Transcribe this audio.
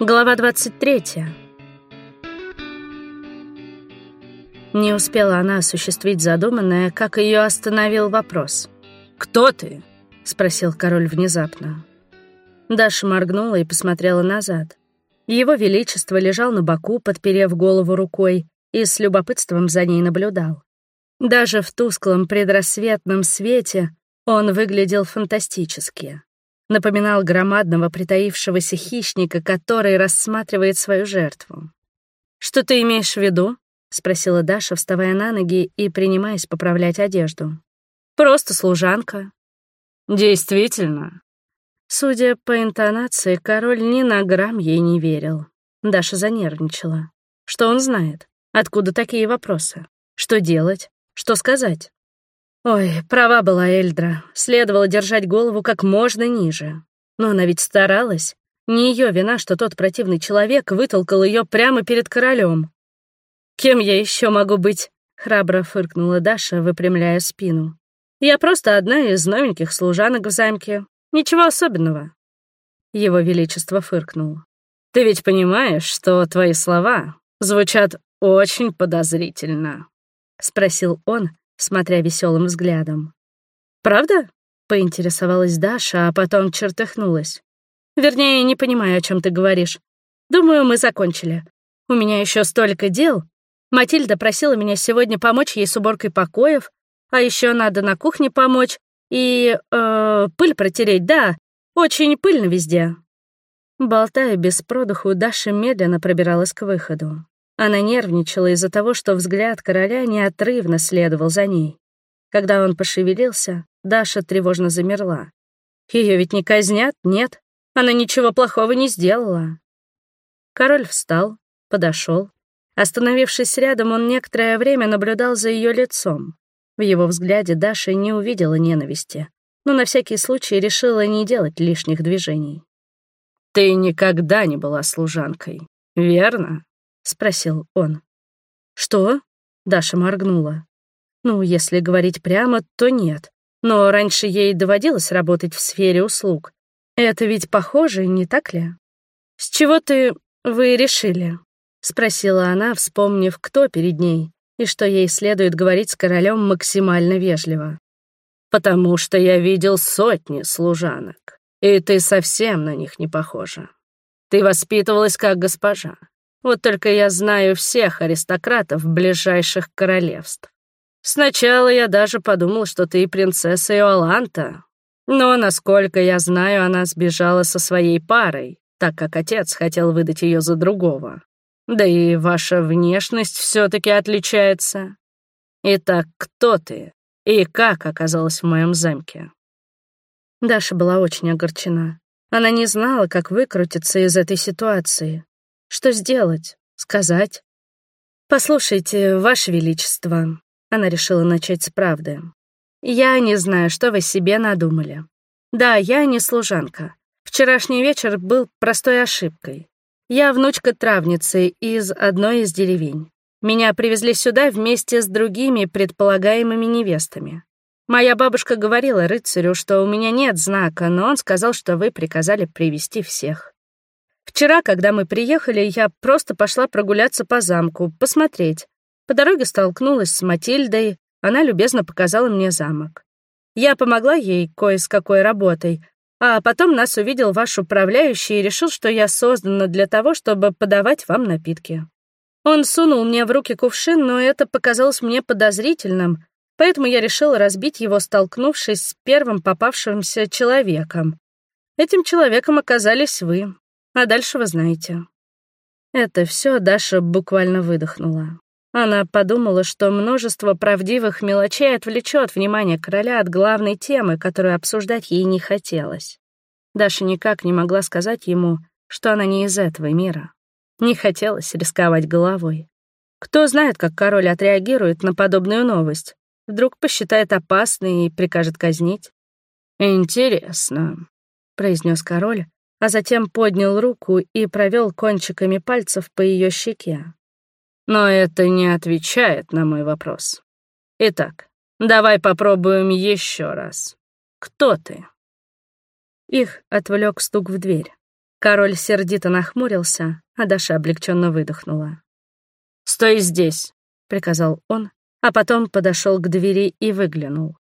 Глава 23. Не успела она осуществить задуманное, как ее остановил вопрос. «Кто ты?» — спросил король внезапно. Даша моргнула и посмотрела назад. Его Величество лежал на боку, подперев голову рукой, и с любопытством за ней наблюдал. Даже в тусклом предрассветном свете он выглядел фантастически. Напоминал громадного притаившегося хищника, который рассматривает свою жертву. «Что ты имеешь в виду?» — спросила Даша, вставая на ноги и принимаясь поправлять одежду. «Просто служанка». «Действительно?» Судя по интонации, король ни на грамм ей не верил. Даша занервничала. Что он знает? Откуда такие вопросы? Что делать? Что сказать? Ой, права была Эльдра. Следовало держать голову как можно ниже. Но она ведь старалась. Не ее вина, что тот противный человек вытолкал ее прямо перед королем. «Кем я еще могу быть?» — храбро фыркнула Даша, выпрямляя спину. «Я просто одна из новеньких служанок в замке. Ничего особенного». Его Величество фыркнул. «Ты ведь понимаешь, что твои слова звучат очень подозрительно?» — спросил он, смотря веселым взглядом. «Правда?» — поинтересовалась Даша, а потом чертыхнулась. «Вернее, не понимаю, о чем ты говоришь. Думаю, мы закончили. У меня еще столько дел. Матильда просила меня сегодня помочь ей с уборкой покоев, а еще надо на кухне помочь и... Э, пыль протереть, да. Очень пыльно везде». Болтая без продуху, Даша медленно пробиралась к выходу. Она нервничала из-за того, что взгляд короля неотрывно следовал за ней. Когда он пошевелился, Даша тревожно замерла. Ее ведь не казнят, нет? Она ничего плохого не сделала. Король встал, подошел. Остановившись рядом, он некоторое время наблюдал за ее лицом. В его взгляде Даша не увидела ненависти, но на всякий случай решила не делать лишних движений. «Ты никогда не была служанкой, верно?» — спросил он. «Что?» — Даша моргнула. «Ну, если говорить прямо, то нет. Но раньше ей доводилось работать в сфере услуг. Это ведь похоже, не так ли?» «С чего ты... вы решили?» — спросила она, вспомнив, кто перед ней, и что ей следует говорить с королем максимально вежливо. «Потому что я видел сотни служанок, и ты совсем на них не похожа. Ты воспитывалась как госпожа, вот только я знаю всех аристократов ближайших королевств. Сначала я даже подумал, что ты принцесса Иоланта. Но, насколько я знаю, она сбежала со своей парой, так как отец хотел выдать ее за другого. Да и ваша внешность все таки отличается. Итак, кто ты и как оказалась в моем замке?» Даша была очень огорчена. Она не знала, как выкрутиться из этой ситуации. Что сделать? Сказать? «Послушайте, Ваше Величество», — она решила начать с правды. «Я не знаю, что вы себе надумали. Да, я не служанка. Вчерашний вечер был простой ошибкой. Я внучка травницы из одной из деревень. Меня привезли сюда вместе с другими предполагаемыми невестами. Моя бабушка говорила рыцарю, что у меня нет знака, но он сказал, что вы приказали привести всех. Вчера, когда мы приехали, я просто пошла прогуляться по замку, посмотреть. По дороге столкнулась с Матильдой, она любезно показала мне замок. Я помогла ей кое с какой работой, а потом нас увидел ваш управляющий и решил, что я создана для того, чтобы подавать вам напитки. Он сунул мне в руки кувшин, но это показалось мне подозрительным, поэтому я решила разбить его, столкнувшись с первым попавшимся человеком. Этим человеком оказались вы. А дальше вы знаете. Это все Даша буквально выдохнула. Она подумала, что множество правдивых мелочей отвлечет внимание короля от главной темы, которую обсуждать ей не хотелось. Даша никак не могла сказать ему, что она не из этого мира. Не хотелось рисковать головой. Кто знает, как король отреагирует на подобную новость. Вдруг посчитает опасной и прикажет казнить. «Интересно», — произнес король, а затем поднял руку и провел кончиками пальцев по ее щеке. Но это не отвечает на мой вопрос. Итак, давай попробуем еще раз. Кто ты? Их отвлек стук в дверь. Король сердито нахмурился, а Даша облегченно выдохнула. «Стой здесь», — приказал он, а потом подошел к двери и выглянул.